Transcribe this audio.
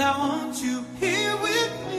I want you here with me.